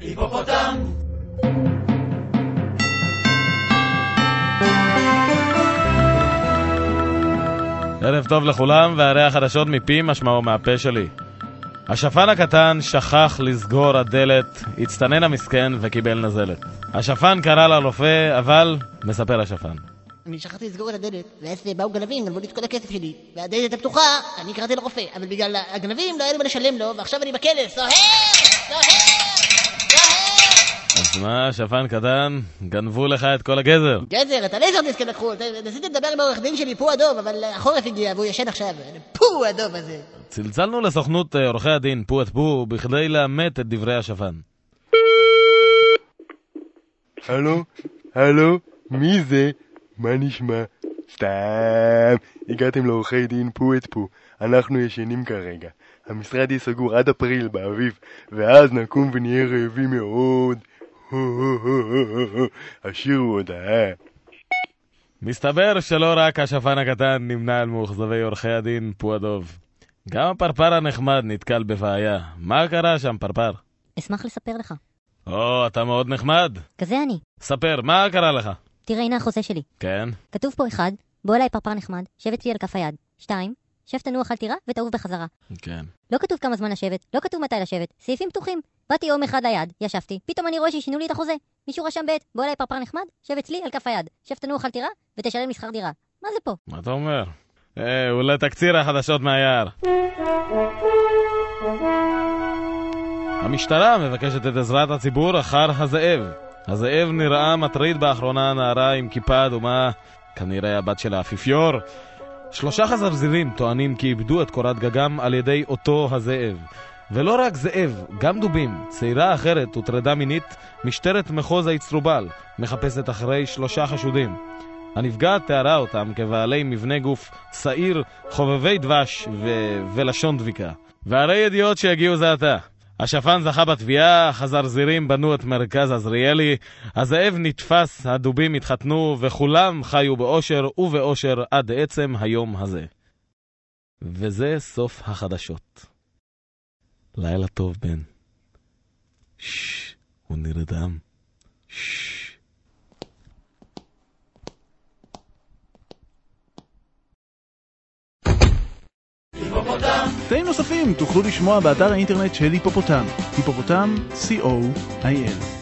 היפופוטם! ערב טוב לכולם, והרי החדשות מפי משמעו מהפה שלי. השפן הקטן שכח לסגור הדלת, הצטנן המסכן וקיבל נזלת. השפן קרא לרופא, אבל מספר השפן. אני שכחתי לסגור את הדלת, ואז באו גנבים, גנבו לי את כל הכסף שלי, והדלת הייתה פתוחה, אני קראתי לרופא, אבל בגלל הגנבים לא היה לי מה לשלם לו, ועכשיו אני בכלא, סוהר! סוהר! אז מה, שפן קטן, גנבו לך את כל הגזר. גזר, את הלייזר דיסק הם לקחו, ניסיתי לדבר עם העורך דין שלי, פו אדום, אבל החורף הגיע והוא ישן עכשיו, פו אדום הזה. צלצלנו לסוכנות אה, עורכי הדין פו את פו בכדי לאמת את דברי השפן. הלו? הלו? מי זה? מה נשמע? סתם, הגעתם לעורכי דין פו את פו, אנחנו ישנים כרגע. המשרד יהיה סגור עד אפריל באביב, ואז נקום ונהיה רעבים מאוד. השאירו הודעה. מסתבר שלא רק השפן הקטן נמנה על מאוכזבי עורכי הדין פועדוב. גם הפרפר הנחמד נתקל בבעיה. מה קרה שם, פרפר? אשמח לספר לך. או, אתה מאוד נחמד. כזה אני. ספר, מה קרה לך? תראה, הנה החוזה שלי. כן? כתוב פה אחד, בוא אליי פרפר נחמד, שב אצלי על כף היד. שתיים, שב תנוח על טירה ותעוף בחזרה. כן. לא כתוב כמה זמן לשבת, לא כתוב מתי לשבת, סעיפים פתוחים. באתי יום אחד ליד, ישבתי, פתאום אני רואה ששינו לי את החוזה. מישהו רשם ב', בוא אליי פרפר נחמד, שב אצלי על כף היד, שב תנוח על טירה ותשלם לי שכר דירה. מה זה פה? מה אתה אומר? אה, אולי תקציר החדשות מהיער. המשטרה מבקשת את עזרת הציבור אחר הזאב. הזאב נראה מטריד באחרונה נערה עם כיפה אדומה, כנראה הבת של האפיפיור. שלושה חזרזירים טוענים כי איבדו את קורת גגם על ידי אותו הזאב. ולא רק זאב, גם דובים. צעירה אחרת הוטרדה מינית, משטרת מחוז האצטרובל, מחפשת אחרי שלושה חשודים. הנפגעת תיארה אותם כבעלי מבנה גוף שעיר, חובבי דבש ו... ולשון דביקה. והרי ידיעות שיגיעו זה עתה. השפן זכה בתביעה, החזרזירים בנו את מרכז עזריאלי, הזאב נתפס, הדובים התחתנו, וכולם חיו באושר ובאושר עד עצם היום הזה. וזה סוף החדשות. לילה טוב, בן. ששש, הוא נרדם. ששש. תאים נוספים תוכלו לשמוע באתר האינטרנט של היפופוטם, היפופוטם, co.il.